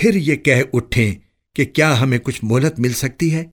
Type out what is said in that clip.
फिर ये कह उठें कि क्या हमें कुछ मोहलत मिल सकती है?